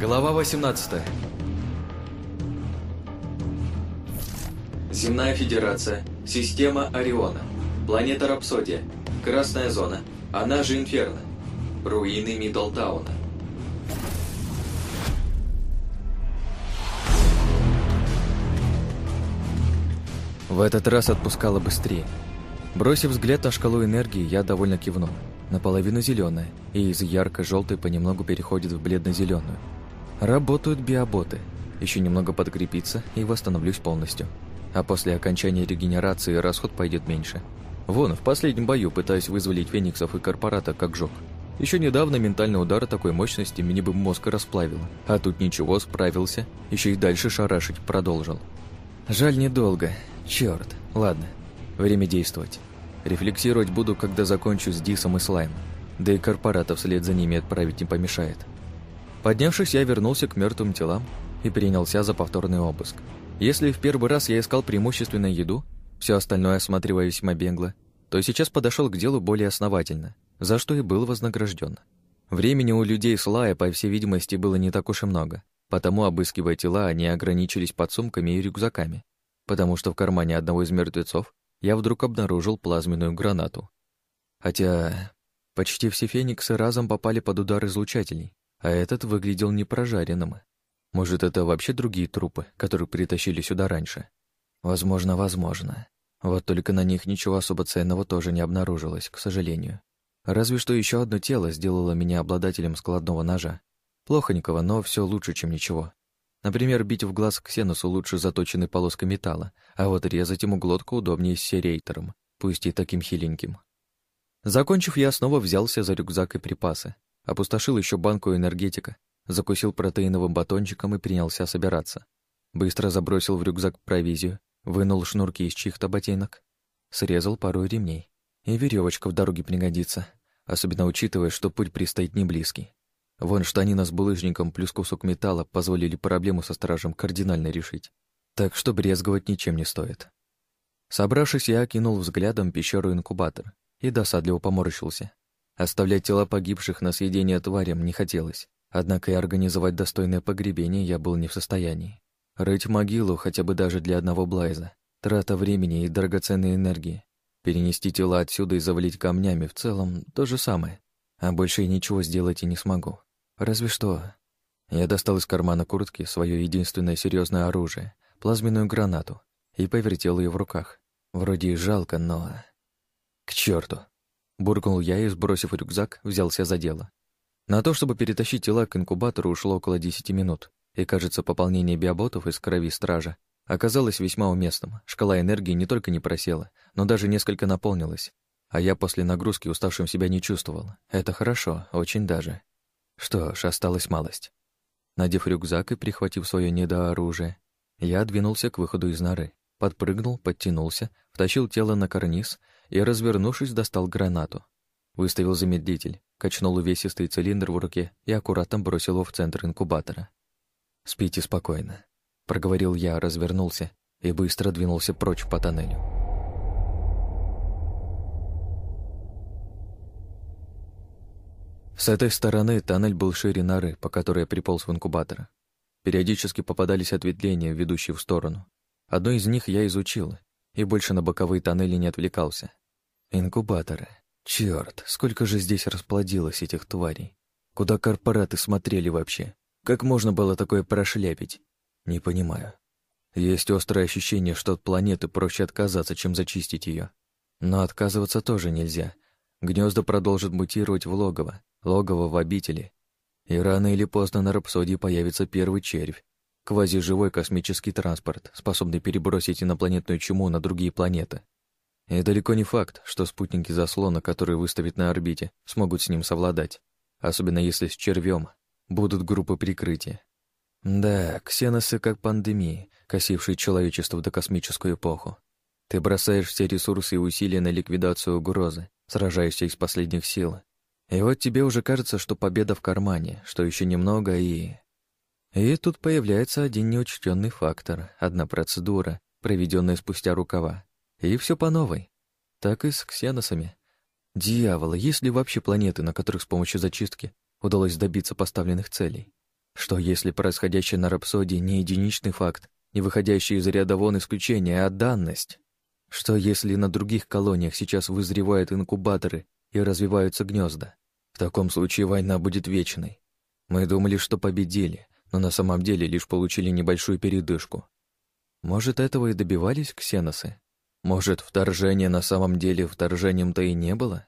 Глава 18 Земная Федерация, система Ориона, планета Рапсодия, Красная Зона, она же Инферно, руины Миддлтауна. В этот раз отпускало быстрее. Бросив взгляд на шкалу энергии, я довольно кивнул. Наполовину зеленая, и из ярко-желтой понемногу переходит в бледно-зеленую. Работают биоботы. Еще немного подкрепиться и восстановлюсь полностью. А после окончания регенерации расход пойдет меньше. Вон, в последнем бою пытаюсь вызволить фениксов и корпората как жёг. Еще недавно ментальный удар такой мощности мне бы мозг расплавило. А тут ничего, справился. Еще и дальше шарашить продолжил. Жаль, недолго. Черт. Ладно. Время действовать. Рефлексировать буду, когда закончу с Дисом и Слаймом. Да и корпората вслед за ними отправить не помешает. Поднявшись, я вернулся к мертвым телам и принялся за повторный обыск. Если в первый раз я искал преимущественно еду, все остальное осматривая весьма бегло, то сейчас подошел к делу более основательно, за что и был вознагражден. Времени у людей с Лая, по всей видимости, было не так уж и много, потому, обыскивая тела, они ограничились подсумками и рюкзаками, потому что в кармане одного из мертвецов я вдруг обнаружил плазменную гранату. Хотя почти все фениксы разом попали под удар излучателей, а этот выглядел непрожаренным. Может, это вообще другие трупы, которые притащили сюда раньше? Возможно, возможно. Вот только на них ничего особо ценного тоже не обнаружилось, к сожалению. Разве что еще одно тело сделало меня обладателем складного ножа. Плохонького, но все лучше, чем ничего. Например, бить в глаз ксенусу лучше заточенной полоской металла, а вот резать ему глотку удобнее с серейтором, пусть и таким хиленьким. Закончив, я снова взялся за рюкзак и припасы. Опустошил еще банку энергетика, закусил протеиновым батончиком и принялся собираться. Быстро забросил в рюкзак провизию, вынул шнурки из чьих-то ботинок, срезал пару ремней. И веревочка в дороге пригодится, особенно учитывая, что путь предстоит не близкий. Вон штанина с булыжником плюс кусок металла позволили проблему со стражем кардинально решить. Так что брезговать ничем не стоит. Собравшись, я окинул взглядом пещеру-инкубатор и досадливо поморщился. Оставлять тела погибших на съедение тварям не хотелось, однако и организовать достойное погребение я был не в состоянии. Рыть могилу хотя бы даже для одного Блайза — трата времени и драгоценной энергии. Перенести тела отсюда и завалить камнями в целом — то же самое, а больше я ничего сделать и не смогу. Разве что... Я достал из кармана куртки свое единственное серьезное оружие — плазменную гранату, и повертел ее в руках. Вроде и жалко, но... К черту! Буркнул я и, сбросив рюкзак, взялся за дело. На то, чтобы перетащить тела к инкубатору, ушло около десяти минут, и, кажется, пополнение биоботов из крови стража оказалось весьма уместным. Шкала энергии не только не просела, но даже несколько наполнилась. А я после нагрузки уставшим себя не чувствовал. Это хорошо, очень даже. Что ж, осталась малость. Надев рюкзак и прихватив свое недооружие, я двинулся к выходу из норы, подпрыгнул, подтянулся, втащил тело на карниз и, развернувшись, достал гранату. Выставил замедлитель, качнул увесистый цилиндр в руке и аккуратно бросил его в центр инкубатора. «Спите спокойно», — проговорил я, развернулся и быстро двинулся прочь по тоннелю. С этой стороны тоннель был шире норы, по которой я приполз в инкубатор. Периодически попадались ответвления, ведущие в сторону. Одно из них я изучил, и больше на боковые тоннели не отвлекался. Инкубаторы. Черт, сколько же здесь расплодилось этих тварей. Куда корпораты смотрели вообще? Как можно было такое прошляпить? Не понимаю. Есть острое ощущение, что от планеты проще отказаться, чем зачистить ее. Но отказываться тоже нельзя. Гнезда продолжат мутировать в логово, логово в обители. И рано или поздно на Рапсодии появится первый червь, квазиживой космический транспорт, способный перебросить инопланетную чуму на другие планеты. И далеко не факт, что спутники заслона, которые выставят на орбите, смогут с ним совладать, особенно если с червем будут группы прикрытия. Да, ксеносы как пандемии, косившие человечество в докосмическую эпоху. Ты бросаешь все ресурсы и усилия на ликвидацию угрозы, сражаешься из последних сил. И вот тебе уже кажется, что победа в кармане, что еще немного и... И тут появляется один неучтенный фактор, одна процедура, проведенная спустя рукава. И все по новой. Так и с ксеносами. Дьявола, есть ли вообще планеты, на которых с помощью зачистки удалось добиться поставленных целей? Что если происходящее на Рапсодии не единичный факт, не выходящий из ряда вон исключения, а данность? Что если на других колониях сейчас вызревают инкубаторы и развиваются гнезда? В таком случае война будет вечной. Мы думали, что победили, но на самом деле лишь получили небольшую передышку. Может, этого и добивались ксеносы? Может, вторжение на самом деле вторжением-то и не было?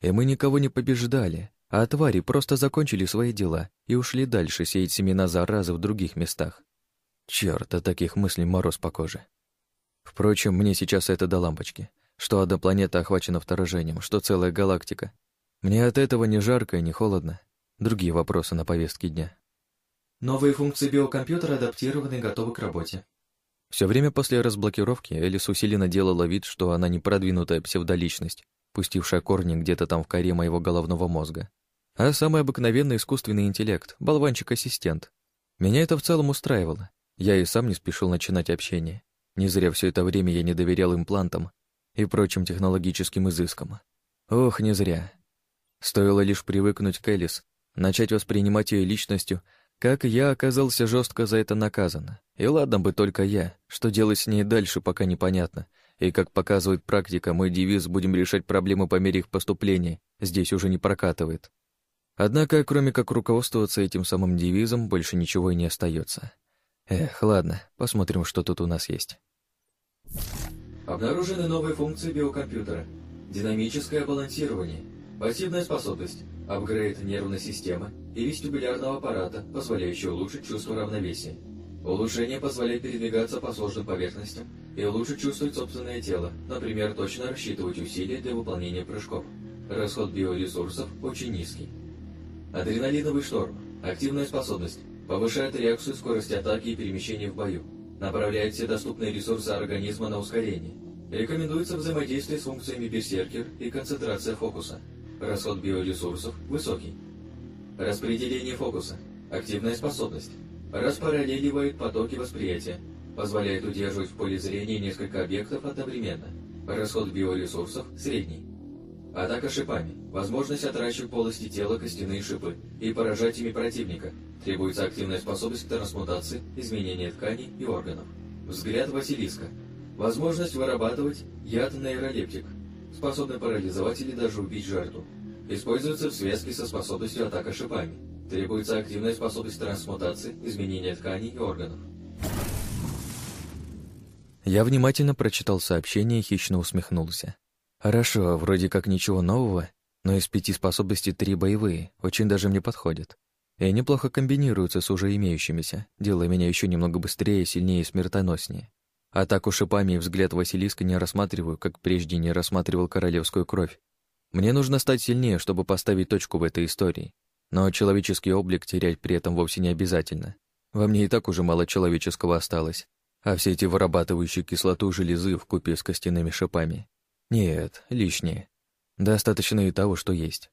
И мы никого не побеждали, а твари просто закончили свои дела и ушли дальше сеять семена заразы в других местах. Черт, от таких мыслей мороз по коже. Впрочем, мне сейчас это до лампочки. Что одна планета охвачена вторжением, что целая галактика. Мне от этого не жарко и не холодно. Другие вопросы на повестке дня. Новые функции биокомпьютера адаптированы и готовы к работе. Все время после разблокировки Элис усиленно делала вид, что она не продвинутая псевдоличность, пустившая корни где-то там в коре моего головного мозга, а самый обыкновенный искусственный интеллект, болванчик-ассистент. Меня это в целом устраивало. Я и сам не спешил начинать общение. Не зря все это время я не доверял имплантам и прочим технологическим изыскам. Ох, не зря. Стоило лишь привыкнуть к Элис, начать воспринимать ее личностью, как я оказался жестко за это наказан. И ладно бы только я, что делать с ней дальше, пока непонятно. И как показывает практика, мой девиз «будем решать проблемы по мере их поступления» здесь уже не прокатывает. Однако, кроме как руководствоваться этим самым девизом, больше ничего и не остается. Эх, ладно, посмотрим, что тут у нас есть. Обнаружены новые функции биокомпьютера. Динамическое балансирование. Пассивная способность. Апгрейд нервной системы и вестибулярного аппарата, позволяющий улучшить чувство равновесия. Улучшение позволяет передвигаться по сложным поверхностям и лучше чувствовать собственное тело, например, точно рассчитывать усилия для выполнения прыжков. Расход биоресурсов очень низкий. Адреналиновый шторм. Активная способность. Повышает реакцию скорости атаки и перемещения в бою. Направляет все доступные ресурсы организма на ускорение. Рекомендуется взаимодействие с функциями берсеркер и концентрация фокуса. Расход биоресурсов высокий. Распределение фокуса. Активная способность. Распараллеливает потоки восприятия. Позволяет удерживать в поле зрения несколько объектов одновременно. Расход биоресурсов средний. Атака шипами. Возможность отращивать полости тела костяные шипы и поражать ими противника. Требуется активная способность к трансмутации, изменения тканей и органов. Взгляд Василиска. Возможность вырабатывать яд нейролептик, способный парализовать или даже убить жертву. Используется в связке со способностью атака шипами. Требуется активная способность трансмутации, изменения тканей и органов. Я внимательно прочитал сообщение и хищно усмехнулся. Хорошо, вроде как ничего нового, но из пяти способностей три боевые, очень даже мне подходят. И неплохо комбинируются с уже имеющимися, делая меня еще немного быстрее, сильнее и смертоноснее. Атаку шипами и взгляд Василиска не рассматриваю, как прежде не рассматривал королевскую кровь. Мне нужно стать сильнее, чтобы поставить точку в этой истории. Но человеческий облик терять при этом вовсе не обязательно. Во мне и так уже мало человеческого осталось. А все эти вырабатывающие кислоту железы в купе с костяными шипами. Нет, лишнее. Достаточно и того, что есть.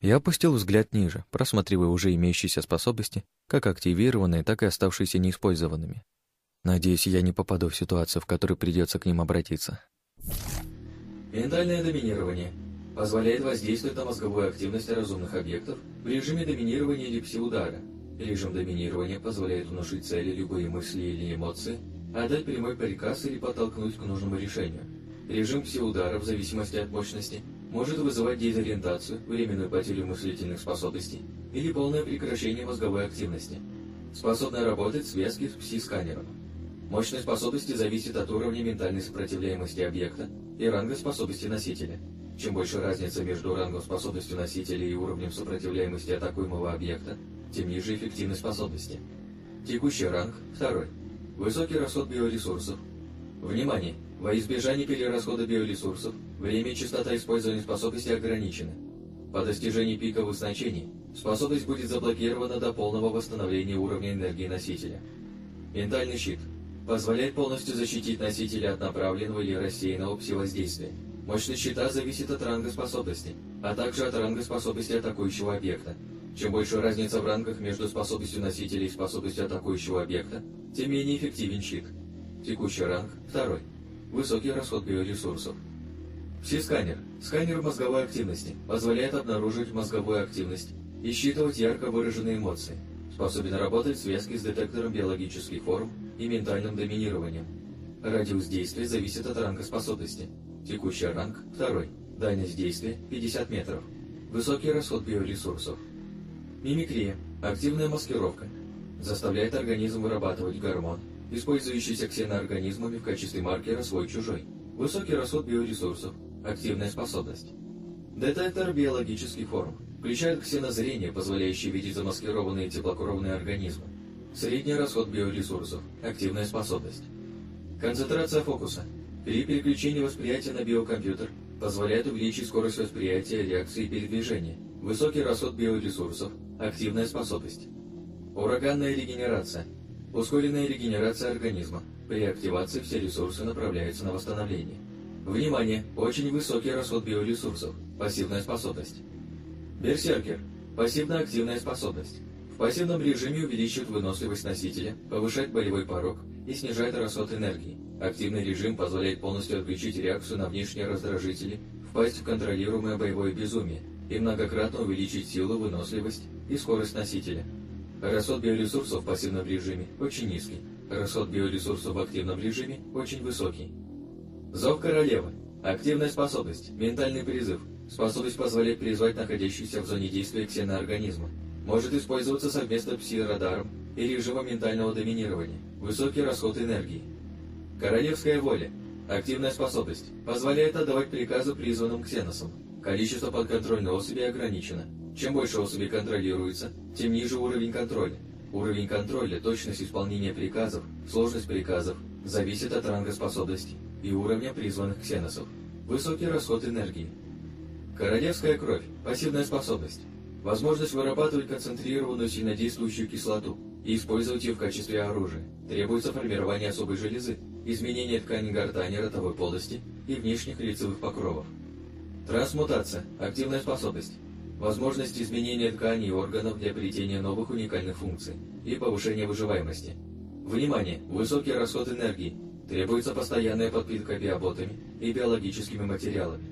Я опустил взгляд ниже, просматривая уже имеющиеся способности, как активированные, так и оставшиеся неиспользованными. Надеюсь, я не попаду в ситуацию, в которой придется к ним обратиться. Ментальное доминирование. Позволяет воздействовать на мозговую активность разумных объектов в режиме доминирования или пси-удара. Режим доминирования позволяет внушить цели любые мысли или эмоции, отдать прямой приказ или подтолкнуть к нужному решению. Режим пси-удара, в зависимости от мощности, может вызывать дезориентацию, временную потерю мыслительных способностей или полное прекращение мозговой активности. Способна работать в связке с пси-сканером. Мощность способности зависит от уровня ментальной сопротивляемости объекта и ранга способности носителя. Чем больше разница между рангом способности носителя и уровнем сопротивляемости атакуемого объекта, тем ниже эффективность способности. Текущий ранг – второй. Высокий расход биоресурсов. Внимание! Во избежание перерасхода биоресурсов, время и частота использования способности ограничены. По достижении пиковых значений, способность будет заблокирована до полного восстановления уровня энергии носителя. Ментальный щит позволяет полностью защитить носителя от направленного или рассеянного пси-воздействия. Мощность щита зависит от ранга способности, а также от ранга способности атакующего объекта. Чем больше разница в рангах между способностью носителя и способностью атакующего объекта, тем менее эффективен щит. Текущий ранг – второй. Высокий расход биоресурсов. Пси-сканер. Сканер мозговой активности. Позволяет обнаружить мозговую активность и считывать ярко выраженные эмоции. способен работать в связке с детектором биологических форм и ментальным доминированием. Радиус действия зависит от ранга способности. Текущий ранг – второй. Дальность действия – 50 метров. Высокий расход биоресурсов. Мимикрия – активная маскировка. Заставляет организм вырабатывать гормон, использующийся ксеноорганизмами в качестве маркера свой-чужой. Высокий расход биоресурсов. Активная способность. Детектор биологических форм. Включает ксенозрение, позволяющее видеть замаскированные теплокровные организмы. Средний расход биоресурсов. Активная способность. Концентрация фокуса. При переключении восприятия на биокомпьютер позволяет увеличить скорость восприятия, реакции и передвижения. Высокий расход биоресурсов. Активная способность. Ураганная регенерация. Ускоренная регенерация организма. При активации все ресурсы направляются на восстановление. Внимание! Очень высокий расход биоресурсов. Пассивная способность. Берсеркер. Пассивно-активная способность. Пассивном режиме увеличивает выносливость носителя, повышает болевой порог и снижает расход энергии. Активный режим позволяет полностью отключить реакцию на внешние раздражители, впасть в контролируемое боевое безумие и многократно увеличить силу, выносливость и скорость носителя. Расход биоресурсов в пассивном режиме очень низкий. Расход биоресурсов в активном режиме очень высокий. Зов королевы. Активная способность. Ментальный призыв. Способность позволяет призвать находящийся в зоне действия ксеноорганизма. Может использоваться совместно пси-радаром и режимом ментального доминирования. Высокий расход энергии. Королевская воля. Активная способность. Позволяет отдавать приказы призванным ксеносам. Количество подконтрольной особей ограничено. Чем больше особей контролируется, тем ниже уровень контроля. Уровень контроля, точность исполнения приказов, сложность приказов зависит от ранга способностей и уровня призванных ксеносов. Высокий расход энергии. Королевская кровь. Пассивная способность. Возможность вырабатывать концентрированную сильнодействующую кислоту и использовать ее в качестве оружия. Требуется формирование особой железы, изменение ткани гортани ротовой полости и внешних лицевых покровов. Трансмутация. Активная способность. Возможность изменения тканей и органов для обретения новых уникальных функций и повышения выживаемости. Внимание! Высокий расход энергии. Требуется постоянная подпитка биоботами и биологическими материалами.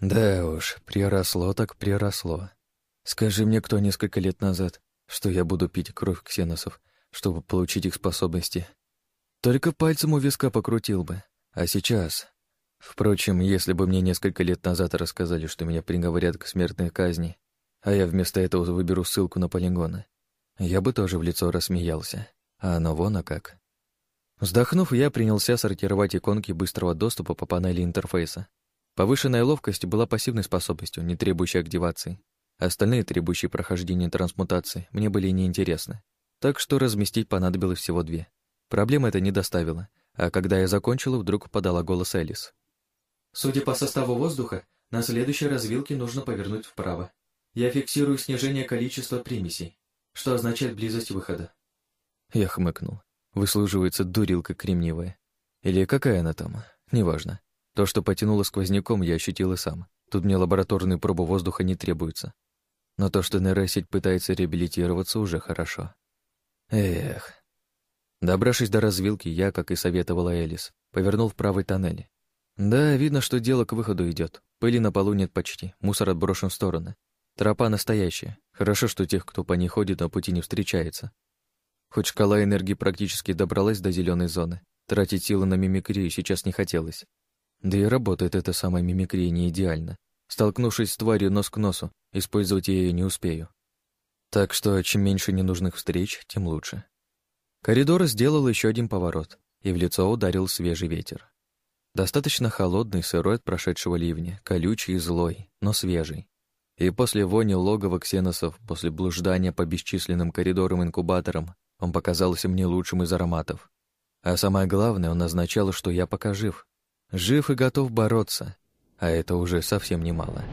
Да уж, приросло так приросло. Скажи мне кто несколько лет назад, что я буду пить кровь ксеносов, чтобы получить их способности. Только пальцем у виска покрутил бы. А сейчас... Впрочем, если бы мне несколько лет назад рассказали, что меня приговорят к смертной казни, а я вместо этого выберу ссылку на полигоны, я бы тоже в лицо рассмеялся. А оно вон а как. Вздохнув, я принялся сортировать иконки быстрого доступа по панели интерфейса. Повышенная ловкость была пассивной способностью, не требующей активации. Остальные, требующие прохождения трансмутации, мне были неинтересны. Так что разместить понадобилось всего две. Проблемы это не доставило, а когда я закончила, вдруг подала голос Элис. Судя по составу воздуха, на следующей развилке нужно повернуть вправо. Я фиксирую снижение количества примесей, что означает близость выхода. Я хмыкнул. Выслуживается дурилка кремниевая. Или какая она там, неважно. То, что потянуло сквозняком, я ощутил и сам. Тут мне лабораторные пробы воздуха не требуются. Но то, что нейросеть пытается реабилитироваться, уже хорошо. Эх. Добравшись до развилки, я, как и советовала Элис, повернул в правый тоннель. Да, видно, что дело к выходу идет. Пыли на полу нет почти, мусор отброшен в стороны. Тропа настоящая. Хорошо, что тех, кто по ней ходит, на пути не встречается. Хоть шкала энергии практически добралась до зеленой зоны, тратить силы на мимикрию сейчас не хотелось. Да и работает эта самая мимикрия не идеально. Столкнувшись с тварью нос к носу, использовать я ее не успею. Так что чем меньше ненужных встреч, тем лучше. Коридор сделал еще один поворот, и в лицо ударил свежий ветер. Достаточно холодный, сырой от прошедшего ливня, колючий и злой, но свежий. И после вони логова ксеносов, после блуждания по бесчисленным коридорам-инкубаторам, он показался мне лучшим из ароматов. А самое главное, он означал, что я пока жив. Жив и готов бороться, а это уже совсем немало.